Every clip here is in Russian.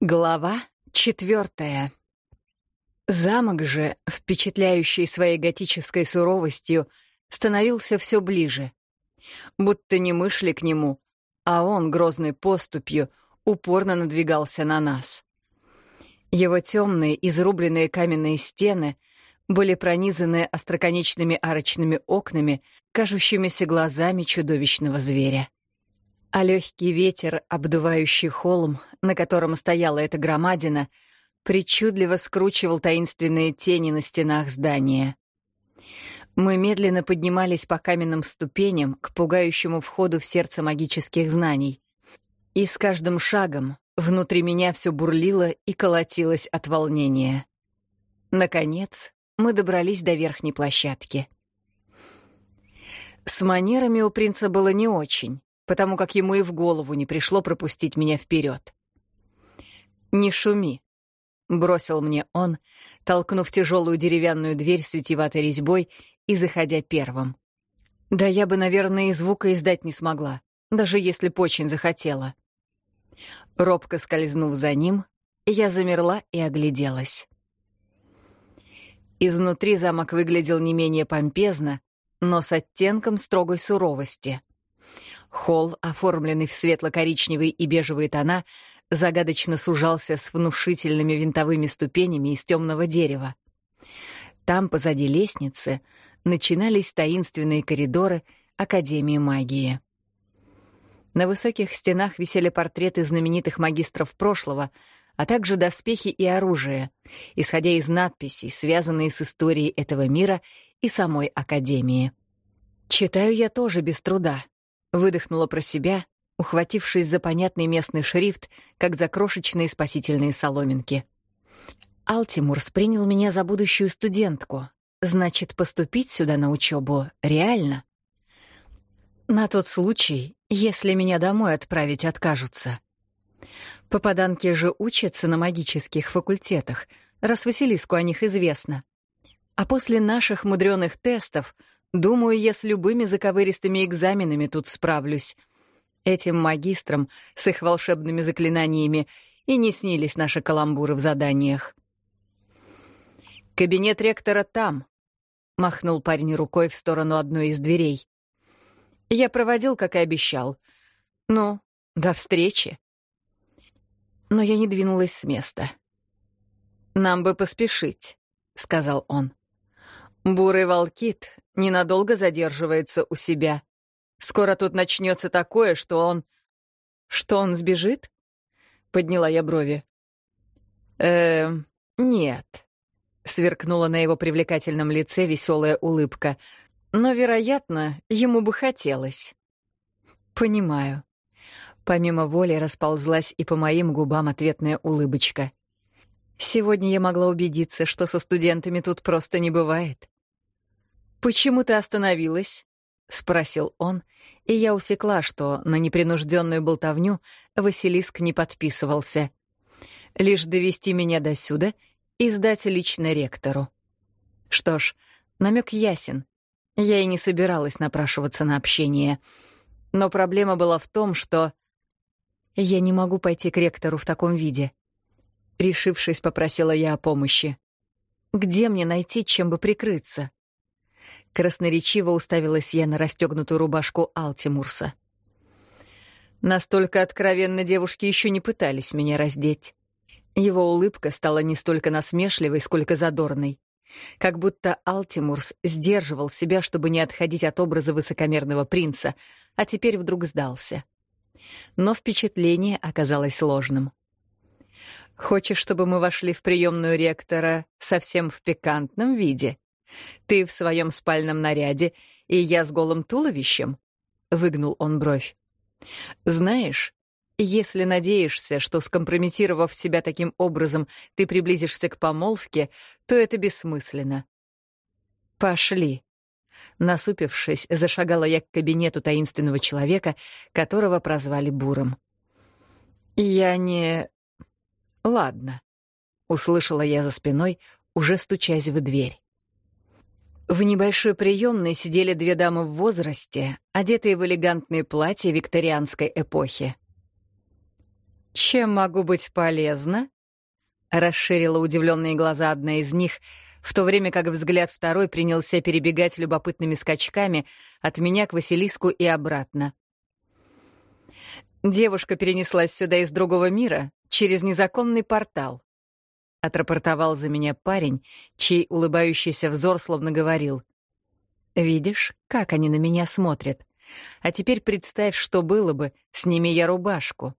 Глава четвертая. Замок же, впечатляющий своей готической суровостью, становился все ближе. Будто не мы шли к нему, а он грозной поступью упорно надвигался на нас. Его темные, изрубленные каменные стены были пронизаны остроконечными арочными окнами, кажущимися глазами чудовищного зверя а легкий ветер, обдувающий холм, на котором стояла эта громадина, причудливо скручивал таинственные тени на стенах здания. Мы медленно поднимались по каменным ступеням к пугающему входу в сердце магических знаний. И с каждым шагом внутри меня все бурлило и колотилось от волнения. Наконец, мы добрались до верхней площадки. С манерами у принца было не очень потому как ему и в голову не пришло пропустить меня вперед. «Не шуми», — бросил мне он, толкнув тяжелую деревянную дверь с витиеватой резьбой и заходя первым. Да я бы, наверное, и звука издать не смогла, даже если б очень захотела. Робко скользнув за ним, я замерла и огляделась. Изнутри замок выглядел не менее помпезно, но с оттенком строгой суровости. Холл, оформленный в светло-коричневые и бежевые тона, загадочно сужался с внушительными винтовыми ступенями из темного дерева. Там, позади лестницы, начинались таинственные коридоры Академии магии. На высоких стенах висели портреты знаменитых магистров прошлого, а также доспехи и оружие, исходя из надписей, связанные с историей этого мира и самой Академии. Читаю я тоже без труда, Выдохнула про себя, ухватившись за понятный местный шрифт, как за крошечные спасительные соломинки. Алтимурс принял меня за будущую студентку. Значит, поступить сюда на учебу реально? На тот случай, если меня домой отправить откажутся. Попаданки же учатся на магических факультетах, раз Василиску о них известно. А после наших мудреных тестов Думаю, я с любыми заковыристыми экзаменами тут справлюсь. Этим магистрам с их волшебными заклинаниями и не снились наши каламбуры в заданиях. «Кабинет ректора там», — махнул парень рукой в сторону одной из дверей. «Я проводил, как и обещал. Ну, до встречи». Но я не двинулась с места. «Нам бы поспешить», — сказал он. Бурый волкит ненадолго задерживается у себя. Скоро тут начнется такое, что он... Что он сбежит? Подняла я брови. Эм, нет. Сверкнула на его привлекательном лице веселая улыбка. Но, вероятно, ему бы хотелось. Понимаю. Помимо воли расползлась и по моим губам ответная улыбочка. Сегодня я могла убедиться, что со студентами тут просто не бывает. «Почему ты остановилась?» — спросил он, и я усекла, что на непринужденную болтовню Василиск не подписывался. Лишь довести меня до сюда и сдать лично ректору. Что ж, намек ясен. Я и не собиралась напрашиваться на общение. Но проблема была в том, что я не могу пойти к ректору в таком виде. Решившись, попросила я о помощи. Где мне найти, чем бы прикрыться? Красноречиво уставилась я на расстегнутую рубашку Алтимурса. Настолько откровенно девушки еще не пытались меня раздеть. Его улыбка стала не столько насмешливой, сколько задорной. Как будто Алтимурс сдерживал себя, чтобы не отходить от образа высокомерного принца, а теперь вдруг сдался. Но впечатление оказалось ложным. Хочешь, чтобы мы вошли в приемную ректора совсем в пикантном виде? Ты в своем спальном наряде, и я с голым туловищем? Выгнул он бровь. Знаешь, если надеешься, что, скомпрометировав себя таким образом, ты приблизишься к помолвке, то это бессмысленно. Пошли. Насупившись, зашагала я к кабинету таинственного человека, которого прозвали Буром. Я не... «Ладно», — услышала я за спиной, уже стучась в дверь. В небольшой приемной сидели две дамы в возрасте, одетые в элегантные платья викторианской эпохи. «Чем могу быть полезна?» — расширила удивленные глаза одна из них, в то время как взгляд второй принялся перебегать любопытными скачками от меня к Василиску и обратно. Девушка перенеслась сюда из другого мира через незаконный портал. Отрапортовал за меня парень, чей улыбающийся взор словно говорил. «Видишь, как они на меня смотрят? А теперь представь, что было бы, сними я рубашку».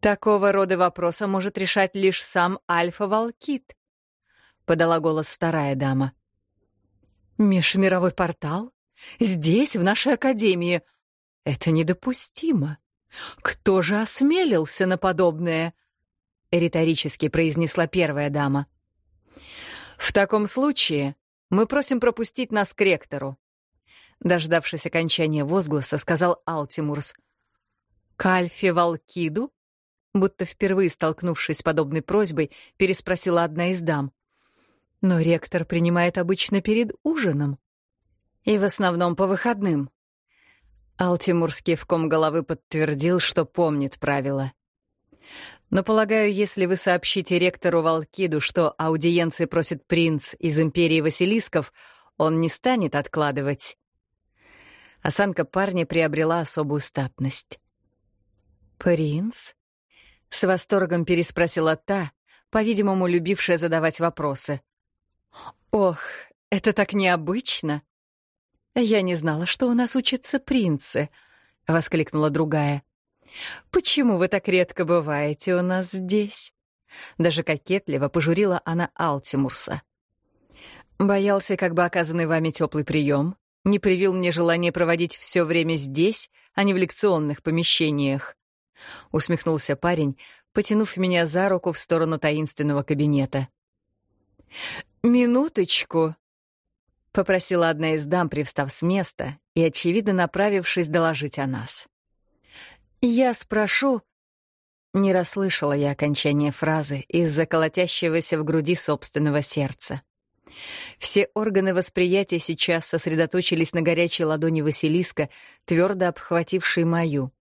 «Такого рода вопроса может решать лишь сам Альфа-Волкит», — подала голос вторая дама. «Межмировой портал? Здесь, в нашей академии? Это недопустимо. Кто же осмелился на подобное?» — риторически произнесла первая дама. «В таком случае мы просим пропустить нас к ректору», дождавшись окончания возгласа, сказал Алтимурс. «К Альфе Волкиду?» Будто впервые столкнувшись с подобной просьбой, переспросила одна из дам. Но ректор принимает обычно перед ужином. И в основном по выходным. Алтимур с кивком головы подтвердил, что помнит правила. Но, полагаю, если вы сообщите ректору Волкиду, что аудиенции просит принц из Империи Василисков, он не станет откладывать. Осанка парня приобрела особую статность. «Принц?» С восторгом переспросила та, по-видимому, любившая задавать вопросы. «Ох, это так необычно!» «Я не знала, что у нас учатся принцы», — воскликнула другая. «Почему вы так редко бываете у нас здесь?» Даже кокетливо пожурила она Алтимурса. «Боялся, как бы оказанный вами теплый прием не привил мне желание проводить все время здесь, а не в лекционных помещениях. — усмехнулся парень, потянув меня за руку в сторону таинственного кабинета. «Минуточку!» — попросила одна из дам, привстав с места и, очевидно, направившись доложить о нас. «Я спрошу...» Не расслышала я окончания фразы из-за колотящегося в груди собственного сердца. Все органы восприятия сейчас сосредоточились на горячей ладони Василиска, твердо обхватившей мою.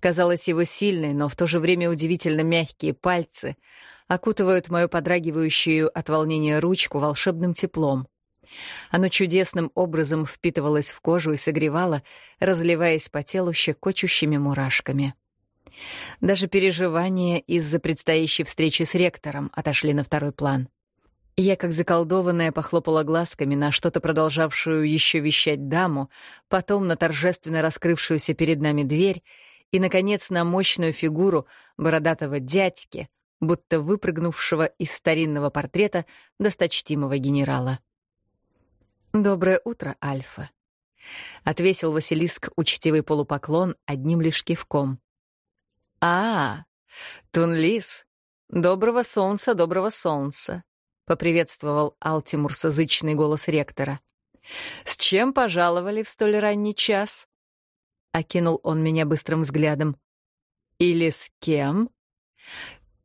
Казалось, его сильные, но в то же время удивительно мягкие пальцы окутывают мою подрагивающую от волнения ручку волшебным теплом. Оно чудесным образом впитывалось в кожу и согревало, разливаясь по телу щекочущими мурашками. Даже переживания из-за предстоящей встречи с ректором отошли на второй план. Я, как заколдованная, похлопала глазками на что-то продолжавшую еще вещать даму, потом на торжественно раскрывшуюся перед нами дверь и, наконец, на мощную фигуру бородатого дядьки, будто выпрыгнувшего из старинного портрета досточтимого генерала. «Доброе утро, Альфа», — отвесил Василиск учтивый полупоклон одним лишь кивком. «А, Тунлис, доброго солнца, доброго солнца», — поприветствовал Алтимур созычный голос ректора. «С чем пожаловали в столь ранний час?» — окинул он меня быстрым взглядом. «Или с кем?»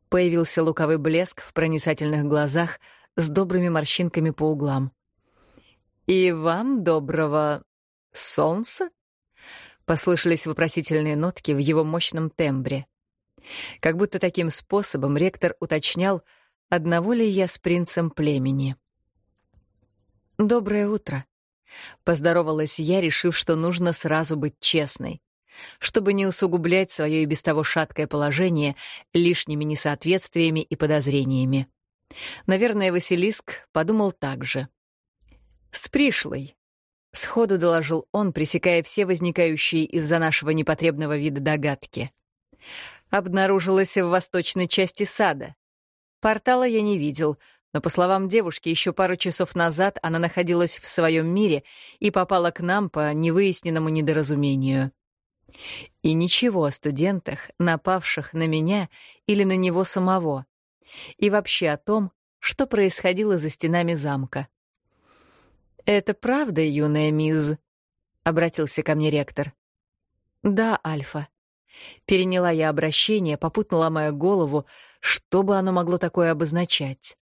Появился луковый блеск в проницательных глазах с добрыми морщинками по углам. «И вам доброго солнца?» Послышались вопросительные нотки в его мощном тембре. Как будто таким способом ректор уточнял, одного ли я с принцем племени. «Доброе утро», Поздоровалась я, решив, что нужно сразу быть честной, чтобы не усугублять свое и без того шаткое положение лишними несоответствиями и подозрениями. Наверное, Василиск подумал так же. «С пришлой», — сходу доложил он, пресекая все возникающие из-за нашего непотребного вида догадки. «Обнаружилась в восточной части сада. Портала я не видел, но, по словам девушки, еще пару часов назад она находилась в своем мире и попала к нам по невыясненному недоразумению. И ничего о студентах, напавших на меня или на него самого. И вообще о том, что происходило за стенами замка. «Это правда, юная мисс?» — обратился ко мне ректор. «Да, Альфа». Переняла я обращение, попутно ломая голову, что бы оно могло такое обозначать.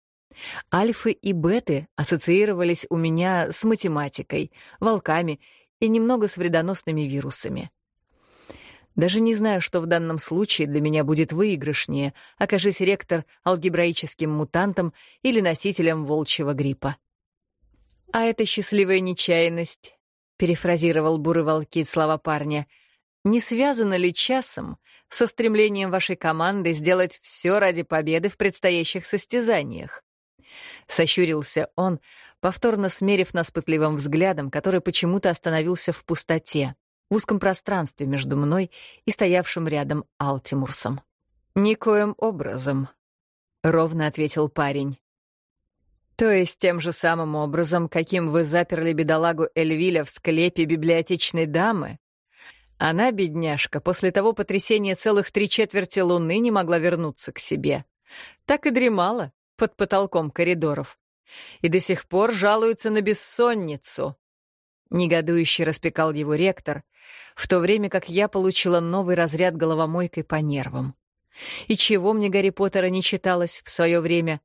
Альфы и беты ассоциировались у меня с математикой, волками и немного с вредоносными вирусами. Даже не знаю, что в данном случае для меня будет выигрышнее, окажись ректор алгебраическим мутантом или носителем волчьего гриппа. «А это счастливая нечаянность», — перефразировал бурый волкит слова парня, «не связано ли часом со стремлением вашей команды сделать все ради победы в предстоящих состязаниях?» Сощурился он, повторно смерив нас пытливым взглядом, который почему-то остановился в пустоте в узком пространстве между мной и стоявшим рядом Алтимурсом. «Никоим образом», — ровно ответил парень. «То есть тем же самым образом, каким вы заперли бедолагу Эльвиля в склепе библиотечной дамы? Она, бедняжка, после того потрясения целых три четверти луны не могла вернуться к себе. Так и дремала под потолком коридоров. И до сих пор жалуется на бессонницу. Негодующе распекал его ректор, в то время как я получила новый разряд головомойкой по нервам. И чего мне Гарри Поттера не читалось в свое время?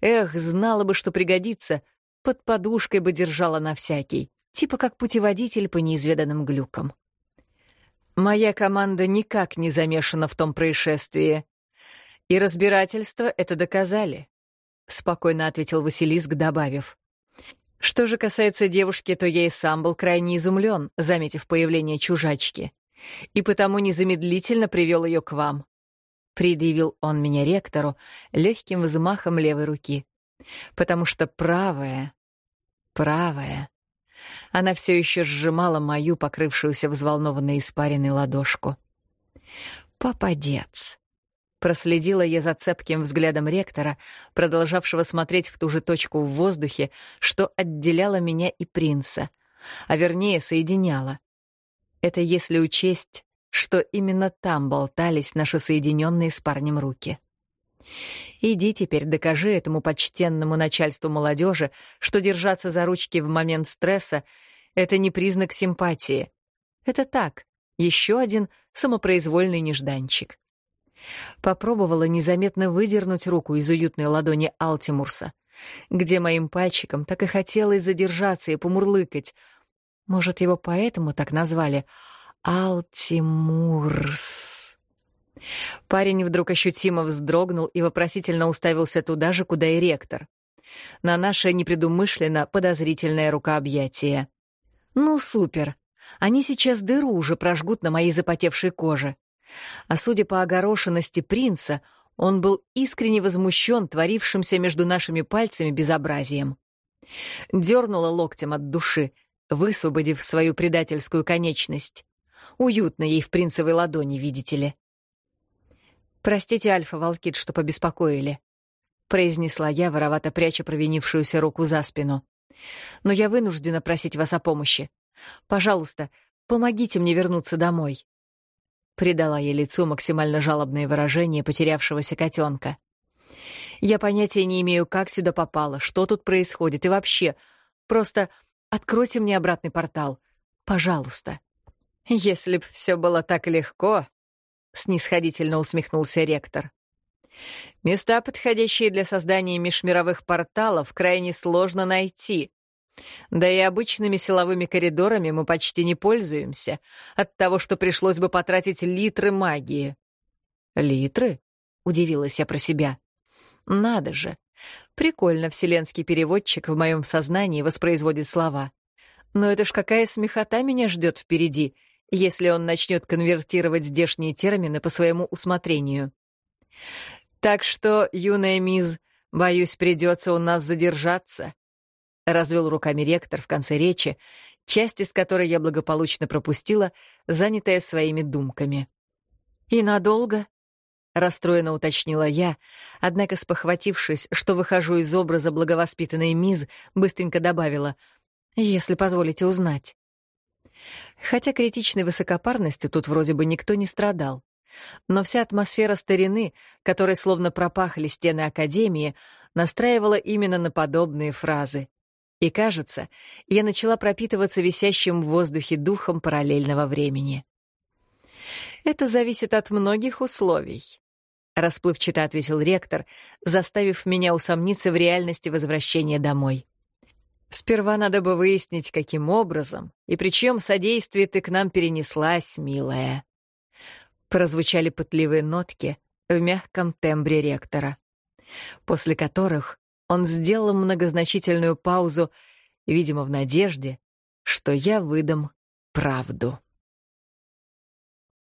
Эх, знала бы, что пригодится, под подушкой бы держала на всякий, типа как путеводитель по неизведанным глюкам. Моя команда никак не замешана в том происшествии. И разбирательства это доказали, — спокойно ответил Василиск, добавив. Что же касается девушки, то я и сам был крайне изумлен, заметив появление чужачки, и потому незамедлительно привел ее к вам. Предъявил он меня ректору легким взмахом левой руки, потому что правая, правая, она все еще сжимала мою покрывшуюся взволнованной испаренной ладошку. Попадец. Проследила я за цепким взглядом ректора, продолжавшего смотреть в ту же точку в воздухе, что отделяло меня и принца, а вернее соединяло. Это если учесть, что именно там болтались наши соединенные с парнем руки. Иди теперь докажи этому почтенному начальству молодежи, что держаться за ручки в момент стресса — это не признак симпатии. Это так, еще один самопроизвольный нежданчик. Попробовала незаметно выдернуть руку из уютной ладони Алтимурса, где моим пальчиком так и хотелось задержаться и помурлыкать. Может, его поэтому так назвали Алтимурс. Парень вдруг ощутимо вздрогнул и вопросительно уставился туда же, куда и ректор. На наше непредумышленно подозрительное рукообъятие. «Ну, супер! Они сейчас дыру уже прожгут на моей запотевшей коже. А судя по огорошенности принца, он был искренне возмущен творившимся между нашими пальцами безобразием. Дернула локтем от души, высвободив свою предательскую конечность. Уютно ей в принцевой ладони, видите ли. «Простите, Альфа-Волкит, что побеспокоили», — произнесла я, воровато пряча провинившуюся руку за спину. «Но я вынуждена просить вас о помощи. Пожалуйста, помогите мне вернуться домой». Придала ей лицу максимально жалобное выражение потерявшегося котенка. «Я понятия не имею, как сюда попало, что тут происходит и вообще. Просто откройте мне обратный портал. Пожалуйста». «Если б все было так легко», — снисходительно усмехнулся ректор. «Места, подходящие для создания межмировых порталов, крайне сложно найти. Да и обычными силовыми коридорами мы почти не пользуемся, от того, что пришлось бы потратить литры магии. «Литры?» — удивилась я про себя. «Надо же! Прикольно вселенский переводчик в моем сознании воспроизводит слова. Но это ж какая смехота меня ждет впереди, если он начнет конвертировать здешние термины по своему усмотрению. Так что, юная мисс, боюсь, придется у нас задержаться. — развел руками ректор в конце речи, часть из которой я благополучно пропустила, занятая своими думками. «И надолго?» — расстроенно уточнила я, однако, спохватившись, что выхожу из образа благовоспитанной миз, быстренько добавила «если позволите узнать». Хотя критичной высокопарностью тут вроде бы никто не страдал. Но вся атмосфера старины, которой словно пропахли стены Академии, настраивала именно на подобные фразы. И, кажется, я начала пропитываться висящим в воздухе духом параллельного времени. «Это зависит от многих условий», — расплывчато ответил ректор, заставив меня усомниться в реальности возвращения домой. «Сперва надо бы выяснить, каким образом и при чьем содействии ты к нам перенеслась, милая». Прозвучали пытливые нотки в мягком тембре ректора, после которых он сделал многозначительную паузу, видимо, в надежде, что я выдам правду.